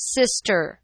sister.